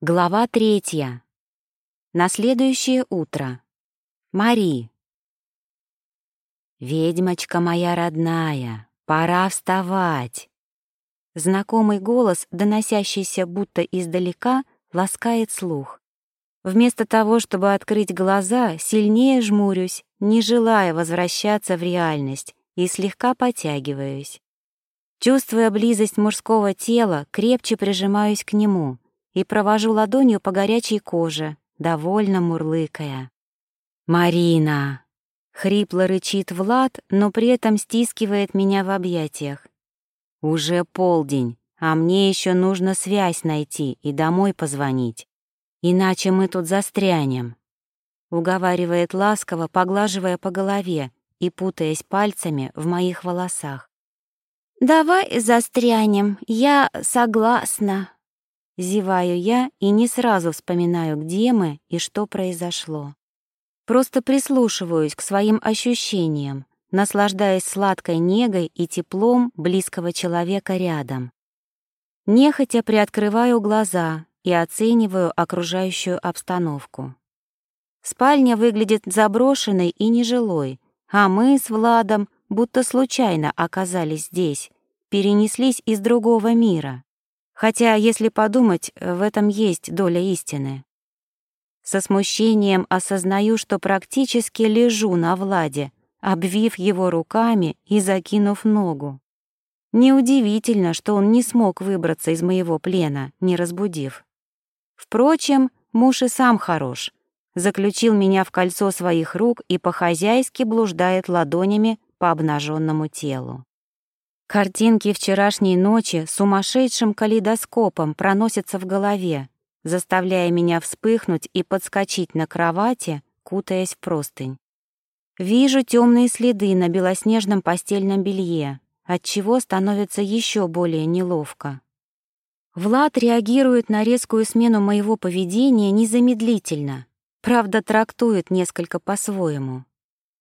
Глава третья. На следующее утро. Мари. «Ведьмочка моя родная, пора вставать!» Знакомый голос, доносящийся будто издалека, ласкает слух. Вместо того, чтобы открыть глаза, сильнее жмурюсь, не желая возвращаться в реальность, и слегка потягиваюсь. Чувствуя близость мужского тела, крепче прижимаюсь к нему — и провожу ладонью по горячей коже, довольно мурлыкая. «Марина!» — хрипло рычит Влад, но при этом стискивает меня в объятиях. «Уже полдень, а мне еще нужно связь найти и домой позвонить. Иначе мы тут застрянем», — уговаривает ласково, поглаживая по голове и путаясь пальцами в моих волосах. «Давай застрянем, я согласна», Зеваю я и не сразу вспоминаю, где мы и что произошло. Просто прислушиваюсь к своим ощущениям, наслаждаясь сладкой негой и теплом близкого человека рядом. Нехотя приоткрываю глаза и оцениваю окружающую обстановку. Спальня выглядит заброшенной и нежилой, а мы с Владом будто случайно оказались здесь, перенеслись из другого мира. Хотя, если подумать, в этом есть доля истины. Со смущением осознаю, что практически лежу на Владе, обвив его руками и закинув ногу. Неудивительно, что он не смог выбраться из моего плена, не разбудив. Впрочем, муж и сам хорош. Заключил меня в кольцо своих рук и по-хозяйски блуждает ладонями по обнаженному телу. Картинки вчерашней ночи сумасшедшим калейдоскопом проносятся в голове, заставляя меня вспыхнуть и подскочить на кровати, кутаясь в простынь. Вижу темные следы на белоснежном постельном белье, отчего становится еще более неловко. Влад реагирует на резкую смену моего поведения незамедлительно, правда, трактует несколько по-своему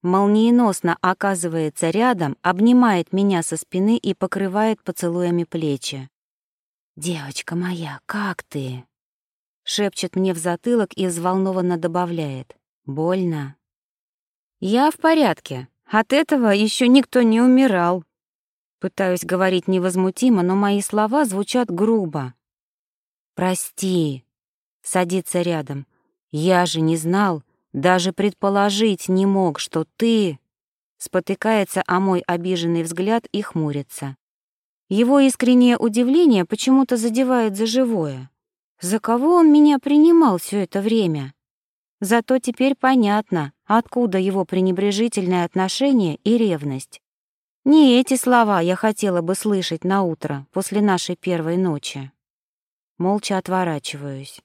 молниеносно оказывается рядом, обнимает меня со спины и покрывает поцелуями плечи. «Девочка моя, как ты?» Шепчет мне в затылок и взволнованно добавляет. «Больно?» «Я в порядке. От этого еще никто не умирал». Пытаюсь говорить невозмутимо, но мои слова звучат грубо. «Прости», — садится рядом. «Я же не знал, даже предположить не мог, что ты...» Спотыкается о мой обиженный взгляд и хмурится. Его искреннее удивление почему-то задевает за живое. За кого он меня принимал все это время? Зато теперь понятно, откуда его пренебрежительное отношение и ревность. Не эти слова я хотела бы слышать на утро после нашей первой ночи. Молча отворачиваюсь.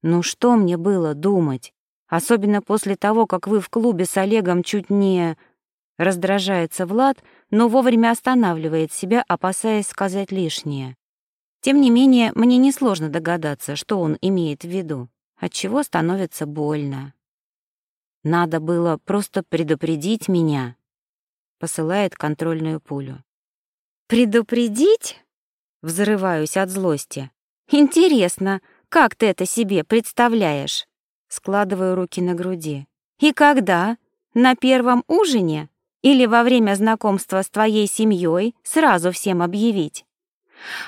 Ну что мне было думать? Особенно после того, как вы в клубе с Олегом чуть не... Раздражается Влад, но вовремя останавливает себя, опасаясь сказать лишнее. Тем не менее, мне несложно догадаться, что он имеет в виду, отчего становится больно. Надо было просто предупредить меня, посылает контрольную пулю. Предупредить? Взрываюсь от злости. Интересно, как ты это себе представляешь? Складываю руки на груди. «И когда? На первом ужине? Или во время знакомства с твоей семьей сразу всем объявить?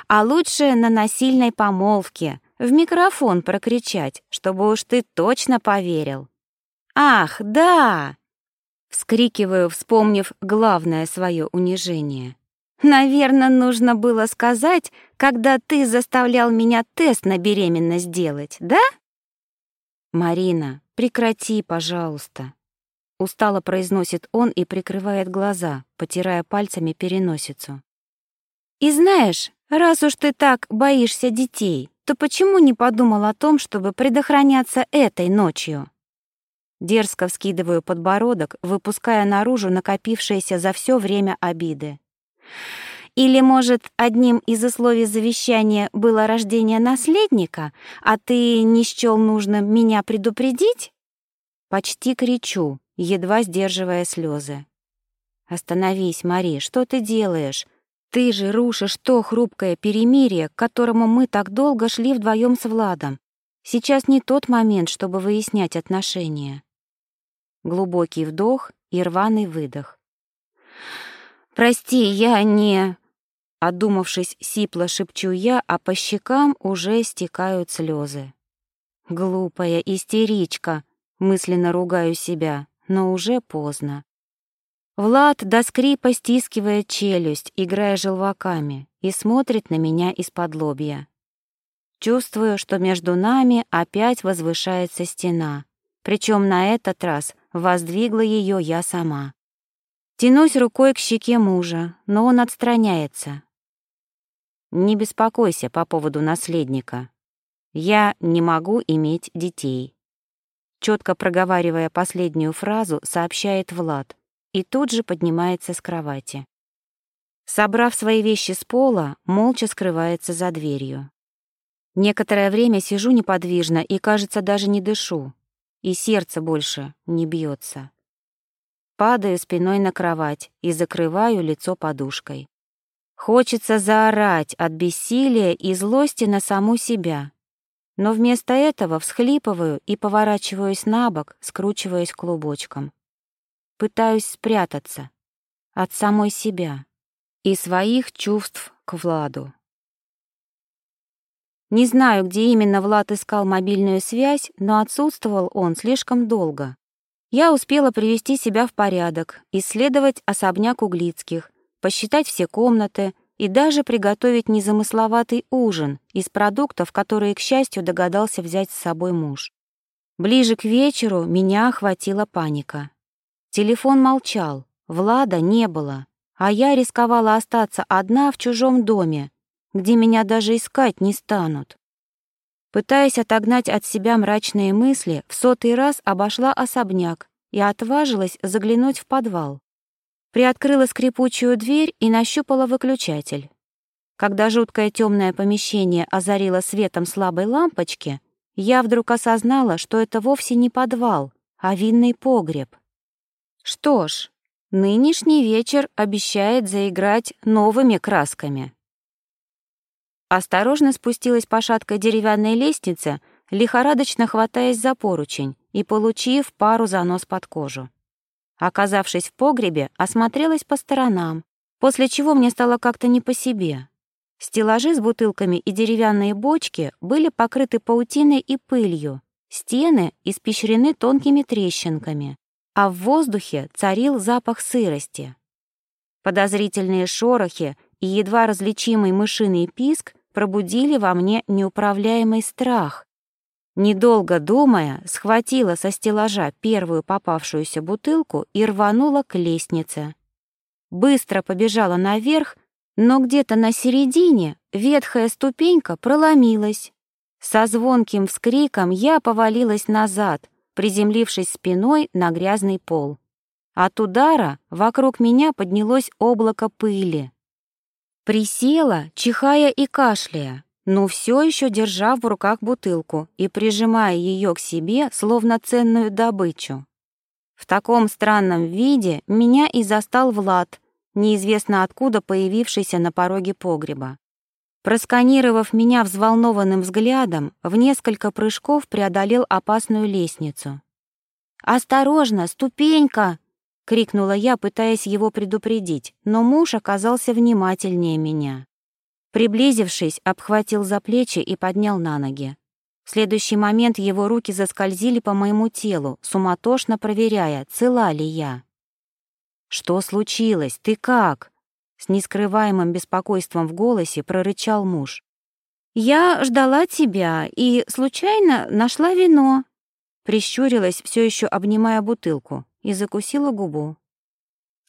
А лучше на насильной помолвке, в микрофон прокричать, чтобы уж ты точно поверил». «Ах, да!» Вскрикиваю, вспомнив главное свое унижение. «Наверное, нужно было сказать, когда ты заставлял меня тест на беременность делать, да?» «Марина, прекрати, пожалуйста!» Устало произносит он и прикрывает глаза, потирая пальцами переносицу. «И знаешь, раз уж ты так боишься детей, то почему не подумал о том, чтобы предохраняться этой ночью?» Дерзко вскидываю подбородок, выпуская наружу накопившиеся за все время обиды. Или, может, одним из условий завещания было рождение наследника, а ты не счёл нужным меня предупредить? Почти кричу, едва сдерживая слезы. «Остановись, Мари, что ты делаешь? Ты же рушишь то хрупкое перемирие, к которому мы так долго шли вдвоем с Владом. Сейчас не тот момент, чтобы выяснять отношения. Глубокий вдох и рваный выдох. «Прости, я не...» Одумавшись, сипло шепчу я, а по щекам уже стекают слезы. «Глупая истеричка!» — мысленно ругаю себя, но уже поздно. Влад до скрипа стискивает челюсть, играя желваками, и смотрит на меня из-под лобья. Чувствую, что между нами опять возвышается стена, причем на этот раз воздвигла ее я сама. Тянусь рукой к щеке мужа, но он отстраняется. «Не беспокойся по поводу наследника. Я не могу иметь детей». Четко проговаривая последнюю фразу, сообщает Влад и тут же поднимается с кровати. Собрав свои вещи с пола, молча скрывается за дверью. Некоторое время сижу неподвижно и, кажется, даже не дышу, и сердце больше не бьется. Падаю спиной на кровать и закрываю лицо подушкой. Хочется заорать от бессилия и злости на саму себя. Но вместо этого всхлипываю и поворачиваюсь на бок, скручиваясь клубочком. Пытаюсь спрятаться от самой себя и своих чувств к Владу. Не знаю, где именно Влад искал мобильную связь, но отсутствовал он слишком долго. Я успела привести себя в порядок, исследовать особняк Углицких, посчитать все комнаты и даже приготовить незамысловатый ужин из продуктов, которые, к счастью, догадался взять с собой муж. Ближе к вечеру меня охватила паника. Телефон молчал, Влада не было, а я рисковала остаться одна в чужом доме, где меня даже искать не станут. Пытаясь отогнать от себя мрачные мысли, в сотый раз обошла особняк и отважилась заглянуть в подвал. Приоткрыла скрипучую дверь и нащупала выключатель. Когда жуткое темное помещение озарило светом слабой лампочки, я вдруг осознала, что это вовсе не подвал, а винный погреб. Что ж, нынешний вечер обещает заиграть новыми красками. Осторожно спустилась по шаткой деревянной лестнице, лихорадочно хватаясь за поручень и получив пару занос под кожу. Оказавшись в погребе, осмотрелась по сторонам, после чего мне стало как-то не по себе. Стеллажи с бутылками и деревянные бочки были покрыты паутиной и пылью, стены испещрены тонкими трещинками, а в воздухе царил запах сырости. Подозрительные шорохи и едва различимый мышиный писк пробудили во мне неуправляемый страх. Недолго думая, схватила со стеллажа первую попавшуюся бутылку и рванула к лестнице. Быстро побежала наверх, но где-то на середине ветхая ступенька проломилась. Со звонким вскриком я повалилась назад, приземлившись спиной на грязный пол. От удара вокруг меня поднялось облако пыли. Присела, чихая и кашляя, но все еще держа в руках бутылку и прижимая ее к себе, словно ценную добычу. В таком странном виде меня и застал Влад, неизвестно откуда появившийся на пороге погреба. Просканировав меня взволнованным взглядом, в несколько прыжков преодолел опасную лестницу. «Осторожно, ступенька!» — крикнула я, пытаясь его предупредить, но муж оказался внимательнее меня. Приблизившись, обхватил за плечи и поднял на ноги. В следующий момент его руки заскользили по моему телу, суматошно проверяя, цела ли я. «Что случилось? Ты как?» С нескрываемым беспокойством в голосе прорычал муж. «Я ждала тебя и случайно нашла вино», прищурилась, все еще обнимая бутылку и закусила губу.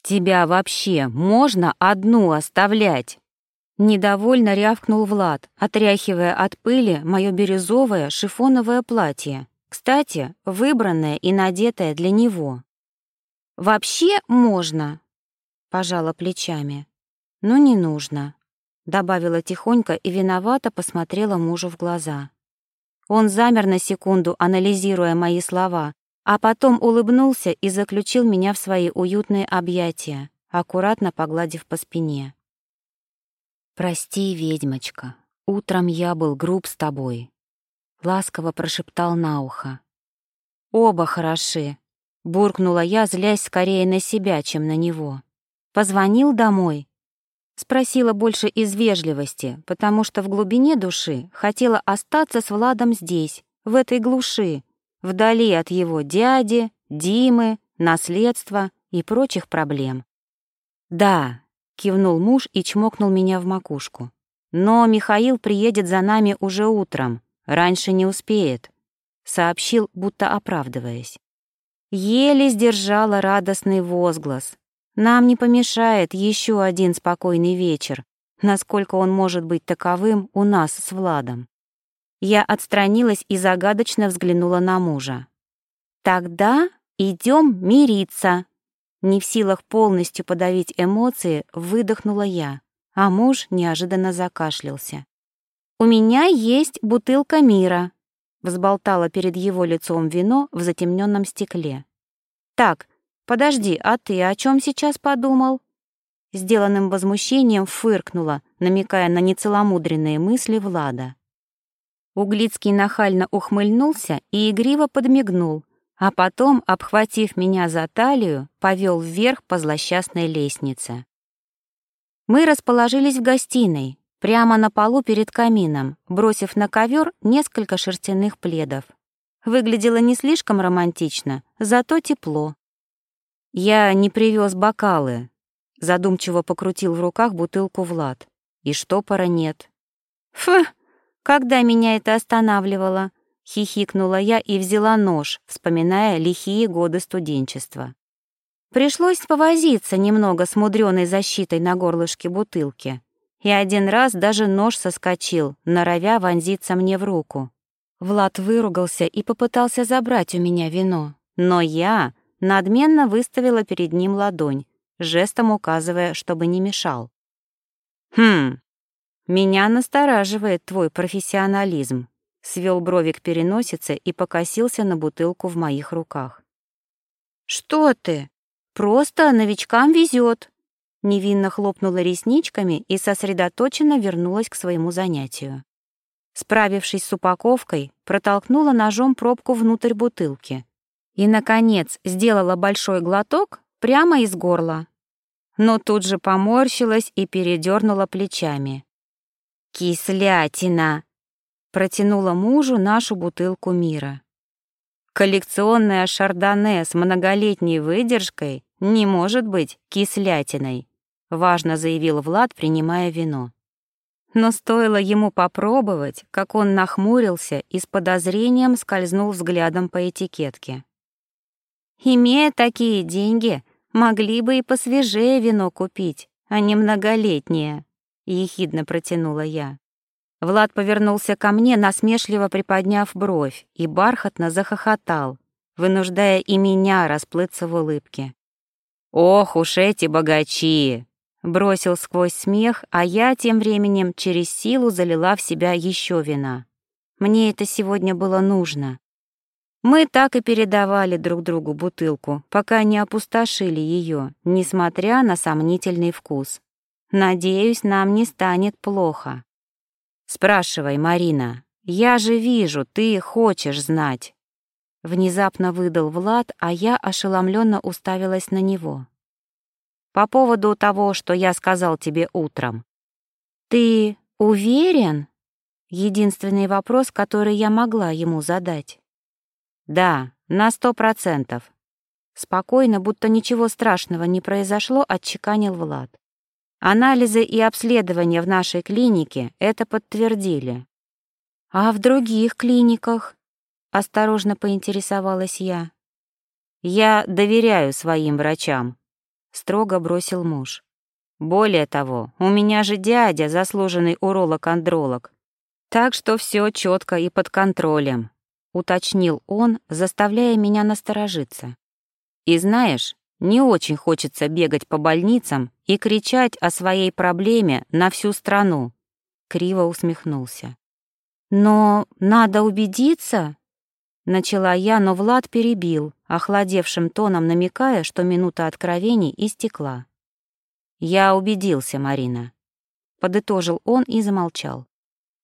«Тебя вообще можно одну оставлять?» Недовольно рявкнул Влад, отряхивая от пыли мое бирюзовое шифоновое платье, кстати, выбранное и надетое для него. «Вообще можно», — пожала плечами. «Но не нужно», — добавила тихонько и виновато посмотрела мужу в глаза. Он замер на секунду, анализируя мои слова, а потом улыбнулся и заключил меня в свои уютные объятия, аккуратно погладив по спине. «Прости, ведьмочка, утром я был груб с тобой», — ласково прошептал на ухо. «Оба хороши», — буркнула я, злясь скорее на себя, чем на него. «Позвонил домой?» Спросила больше из вежливости, потому что в глубине души хотела остаться с Владом здесь, в этой глуши, вдали от его дяди, Димы, наследства и прочих проблем. «Да», — кивнул муж и чмокнул меня в макушку. «Но Михаил приедет за нами уже утром, раньше не успеет», — сообщил, будто оправдываясь. Еле сдержала радостный возглас. Нам не помешает еще один спокойный вечер, насколько он может быть таковым у нас с Владом. Я отстранилась и загадочно взглянула на мужа. «Тогда идем мириться», не в силах полностью подавить эмоции, выдохнула я, а муж неожиданно закашлялся. «У меня есть бутылка мира», — взболтала перед его лицом вино в затемненном стекле. «Так, подожди, а ты о чем сейчас подумал?» Сделанным возмущением фыркнула, намекая на нецеломудренные мысли Влада. Углицкий нахально ухмыльнулся и игриво подмигнул, а потом, обхватив меня за талию, повел вверх по злосчастной лестнице. Мы расположились в гостиной, прямо на полу перед камином, бросив на ковер несколько шерстяных пледов. Выглядело не слишком романтично, зато тепло. «Я не привез бокалы», — задумчиво покрутил в руках бутылку Влад. «И штопора нет». «Фу, когда меня это останавливало?» Хихикнула я и взяла нож, вспоминая лихие годы студенчества. Пришлось повозиться немного с мудреной защитой на горлышке бутылки. И один раз даже нож соскочил, норовя вонзиться мне в руку. Влад выругался и попытался забрать у меня вино. Но я надменно выставила перед ним ладонь, жестом указывая, чтобы не мешал. «Хм, меня настораживает твой профессионализм», свел брови к переносице и покосился на бутылку в моих руках. «Что ты? Просто новичкам везет!» Невинно хлопнула ресничками и сосредоточенно вернулась к своему занятию. Справившись с упаковкой, протолкнула ножом пробку внутрь бутылки и, наконец, сделала большой глоток прямо из горла. Но тут же поморщилась и передернула плечами. «Кислятина!» Протянула мужу нашу бутылку мира. Коллекционная шардоне с многолетней выдержкой не может быть кислятиной, важно заявил Влад, принимая вино. Но стоило ему попробовать, как он нахмурился и с подозрением скользнул взглядом по этикетке. Имея такие деньги, могли бы и посвежее вино купить, а не многолетнее, ехидно протянула я. Влад повернулся ко мне, насмешливо приподняв бровь, и бархатно захохотал, вынуждая и меня расплыться в улыбке. «Ох уж эти богачи!» Бросил сквозь смех, а я тем временем через силу залила в себя еще вина. Мне это сегодня было нужно. Мы так и передавали друг другу бутылку, пока не опустошили ее, несмотря на сомнительный вкус. Надеюсь, нам не станет плохо. «Спрашивай, Марина. Я же вижу, ты хочешь знать». Внезапно выдал Влад, а я ошеломленно уставилась на него. «По поводу того, что я сказал тебе утром». «Ты уверен?» Единственный вопрос, который я могла ему задать. «Да, на сто процентов». Спокойно, будто ничего страшного не произошло, отчеканил Влад. Анализы и обследования в нашей клинике это подтвердили. А в других клиниках? Осторожно поинтересовалась я. Я доверяю своим врачам, строго бросил муж. Более того, у меня же дядя, заслуженный уролог-андролог. Так что все четко и под контролем, уточнил он, заставляя меня насторожиться. И знаешь, не очень хочется бегать по больницам и кричать о своей проблеме на всю страну. Криво усмехнулся. Но надо убедиться, начала я, но Влад перебил, охладевшим тоном намекая, что минута откровений истекла. Я убедился, Марина. подытожил он и замолчал.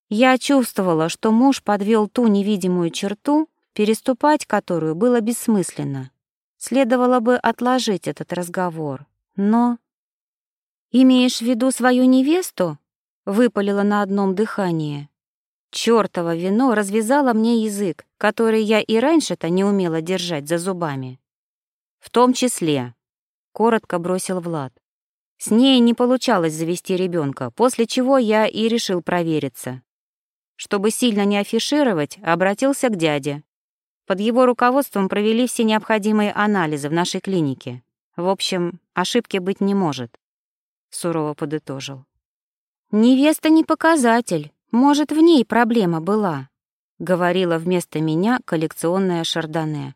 Я чувствовала, что муж подвел ту невидимую черту, переступать которую было бессмысленно. Следовало бы отложить этот разговор, но... «Имеешь в виду свою невесту?» — выпалила на одном дыхании. Чёртово вино развязало мне язык, который я и раньше-то не умела держать за зубами. «В том числе», — коротко бросил Влад. С ней не получалось завести ребенка, после чего я и решил провериться. Чтобы сильно не афишировать, обратился к дяде. Под его руководством провели все необходимые анализы в нашей клинике. В общем, ошибки быть не может. Сурово подытожил. «Невеста не показатель. Может, в ней проблема была», — говорила вместо меня коллекционная шардоне.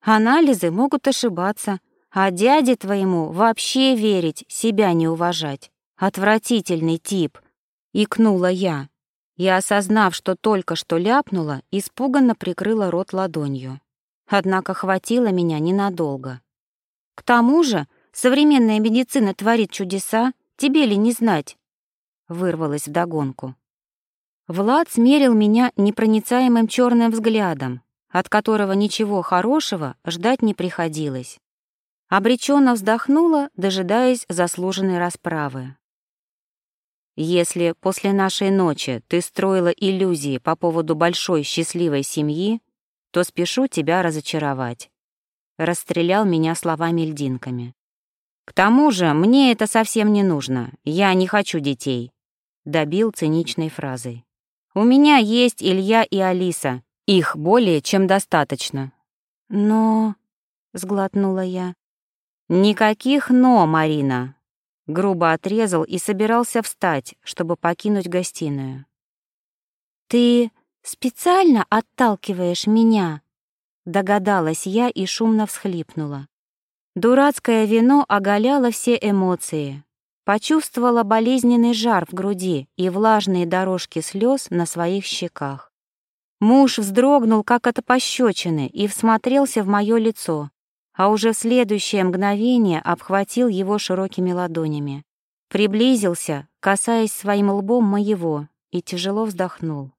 «Анализы могут ошибаться, а дяде твоему вообще верить, себя не уважать. Отвратительный тип», — икнула я. И, осознав, что только что ляпнула, испуганно прикрыла рот ладонью. Однако хватило меня ненадолго. К тому же современная медицина творит чудеса, тебе ли не знать? Вырвалась вдогонку. Влад смерил меня непроницаемым черным взглядом, от которого ничего хорошего ждать не приходилось. Обреченно вздохнула, дожидаясь заслуженной расправы. Если после нашей ночи ты строила иллюзии по поводу большой счастливой семьи, то спешу тебя разочаровать. Расстрелял меня словами-льдинками. К тому же мне это совсем не нужно, я не хочу детей. Добил циничной фразой. У меня есть Илья и Алиса, их более чем достаточно. Но... Сглотнула я. Никаких «но», Марина. Грубо отрезал и собирался встать, чтобы покинуть гостиную. «Ты специально отталкиваешь меня?» Догадалась я и шумно всхлипнула. Дурацкое вино оголяло все эмоции. Почувствовала болезненный жар в груди и влажные дорожки слез на своих щеках. Муж вздрогнул, как от пощечины, и всмотрелся в мое лицо, а уже в следующее мгновение обхватил его широкими ладонями. Приблизился, касаясь своим лбом моего, и тяжело вздохнул.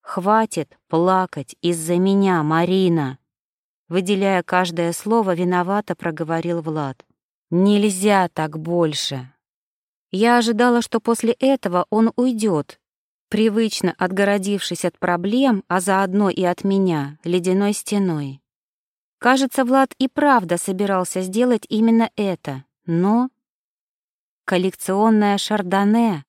«Хватит плакать из-за меня, Марина!» Выделяя каждое слово, виновато проговорил Влад. «Нельзя так больше!» Я ожидала, что после этого он уйдет, привычно отгородившись от проблем, а заодно и от меня, ледяной стеной. Кажется, Влад и правда собирался сделать именно это, но... Коллекционная шардоне.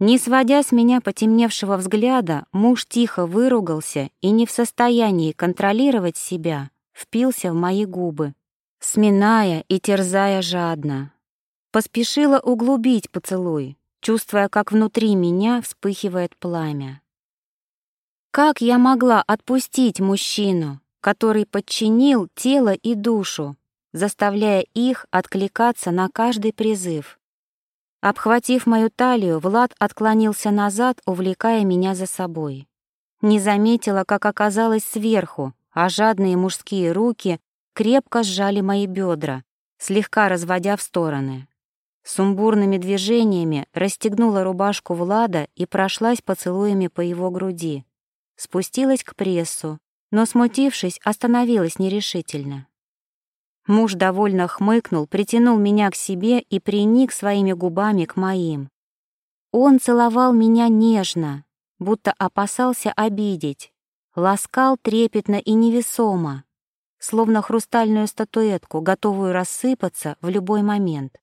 Не сводя с меня потемневшего взгляда, муж тихо выругался и не в состоянии контролировать себя, впился в мои губы, сминая и терзая жадно. Поспешила углубить поцелуй, чувствуя, как внутри меня вспыхивает пламя. Как я могла отпустить мужчину, который подчинил тело и душу, заставляя их откликаться на каждый призыв. Обхватив мою талию, Влад отклонился назад, увлекая меня за собой. Не заметила, как оказалась сверху, а жадные мужские руки крепко сжали мои бедра, слегка разводя в стороны. Сумбурными движениями расстегнула рубашку Влада и прошлась поцелуями по его груди. Спустилась к прессу, но, смутившись, остановилась нерешительно. Муж довольно хмыкнул, притянул меня к себе и приник своими губами к моим. Он целовал меня нежно, будто опасался обидеть, ласкал трепетно и невесомо, словно хрустальную статуэтку, готовую рассыпаться в любой момент.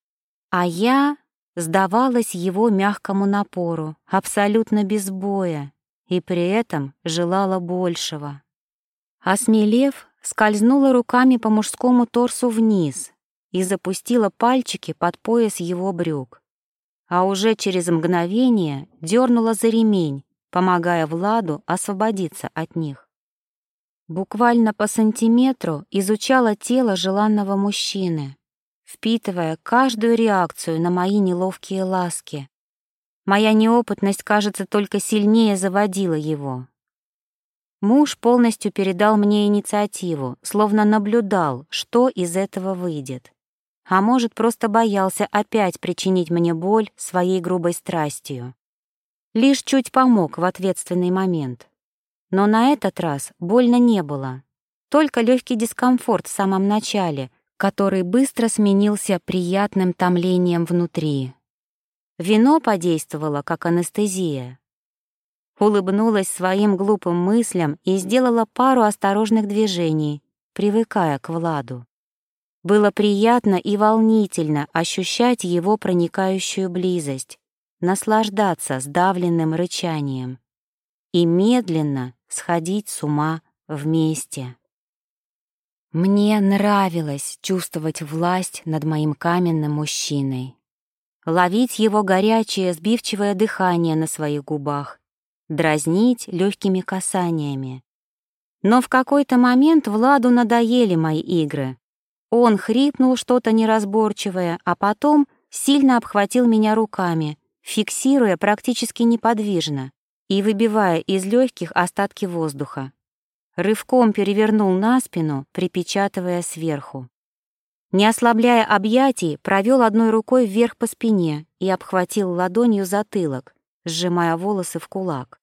А я сдавалась его мягкому напору, абсолютно без боя, и при этом желала большего. Осмелев, скользнула руками по мужскому торсу вниз и запустила пальчики под пояс его брюк. А уже через мгновение дернула за ремень, помогая Владу освободиться от них. Буквально по сантиметру изучала тело желанного мужчины, впитывая каждую реакцию на мои неловкие ласки. Моя неопытность, кажется, только сильнее заводила его. Муж полностью передал мне инициативу, словно наблюдал, что из этого выйдет. а может, просто боялся опять причинить мне боль своей грубой страстью. Лишь чуть помог в ответственный момент. Но на этот раз больно не было. Только легкий дискомфорт в самом начале, который быстро сменился приятным томлением внутри. Вино подействовало, как анестезия. Улыбнулась своим глупым мыслям и сделала пару осторожных движений, привыкая к Владу. Было приятно и волнительно ощущать его проникающую близость, наслаждаться сдавленным рычанием и медленно сходить с ума вместе. Мне нравилось чувствовать власть над моим каменным мужчиной, ловить его горячее, сбивчивое дыхание на своих губах, дразнить легкими касаниями. Но в какой-то момент Владу надоели мои игры, он хрипнул что-то неразборчивое, а потом сильно обхватил меня руками, фиксируя практически неподвижно и выбивая из легких остатки воздуха. Рывком перевернул на спину, припечатывая сверху. Не ослабляя объятий, провел одной рукой вверх по спине и обхватил ладонью затылок, сжимая волосы в кулак.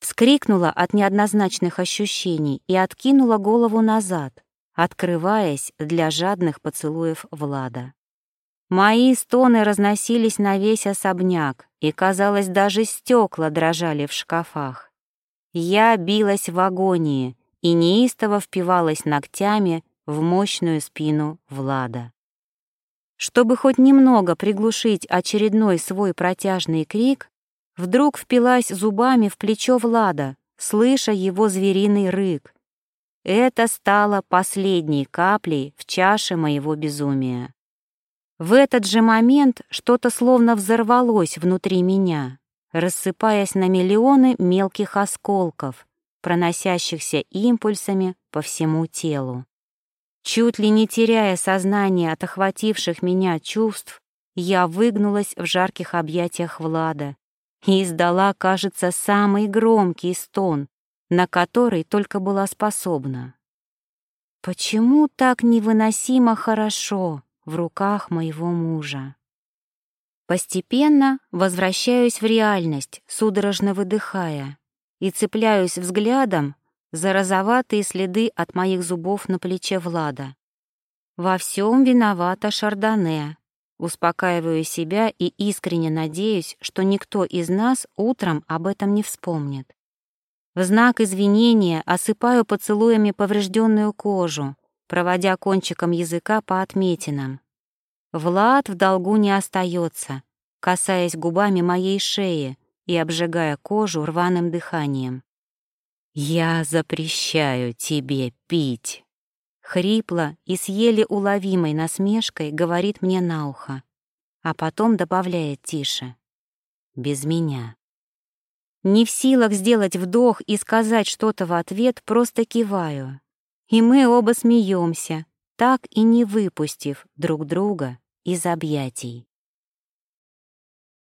Вскрикнула от неоднозначных ощущений и откинула голову назад, открываясь для жадных поцелуев Влада. Мои стоны разносились на весь особняк, и, казалось, даже стекла дрожали в шкафах. Я билась в агонии и неистово впивалась ногтями в мощную спину Влада. Чтобы хоть немного приглушить очередной свой протяжный крик, вдруг впилась зубами в плечо Влада, слыша его звериный рык, это стало последней каплей в чаше моего безумия. В этот же момент что-то словно взорвалось внутри меня, рассыпаясь на миллионы мелких осколков, проносящихся импульсами по всему телу. Чуть ли не теряя сознание от охвативших меня чувств, я выгнулась в жарких объятиях Влада и издала, кажется, самый громкий стон, на который только была способна. Почему так невыносимо хорошо в руках моего мужа? Постепенно возвращаюсь в реальность, судорожно выдыхая, и цепляюсь взглядом за розоватые следы от моих зубов на плече Влада. Во всем виновата Шардоне. Успокаиваю себя и искренне надеюсь, что никто из нас утром об этом не вспомнит. В знак извинения осыпаю поцелуями поврежденную кожу, проводя кончиком языка по отметинам. Влад в долгу не остается, касаясь губами моей шеи и обжигая кожу рваным дыханием. «Я запрещаю тебе пить!» Хрипло и с еле уловимой насмешкой говорит мне на ухо, а потом добавляет тише. «Без меня». Не в силах сделать вдох и сказать что-то в ответ, просто киваю. И мы оба смеемся, так и не выпустив друг друга из объятий.